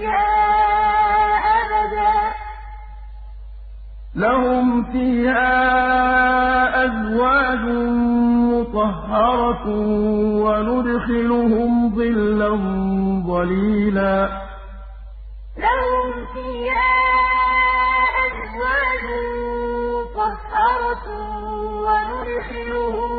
فِيهَا أَبَدًا ۖ. لَّهُمْ فِيهَا أَزْوَاجٌ مُّطَهَّرَةٌ ۖ وَنُدْخِلُهُمْ ظِلًّا ظَلِيلًا. لَّهُمْ فِيهَا أَزْوَاجٌ مُّطَهَّرَةٌ ۖ وَنُدْخِلُهُمْ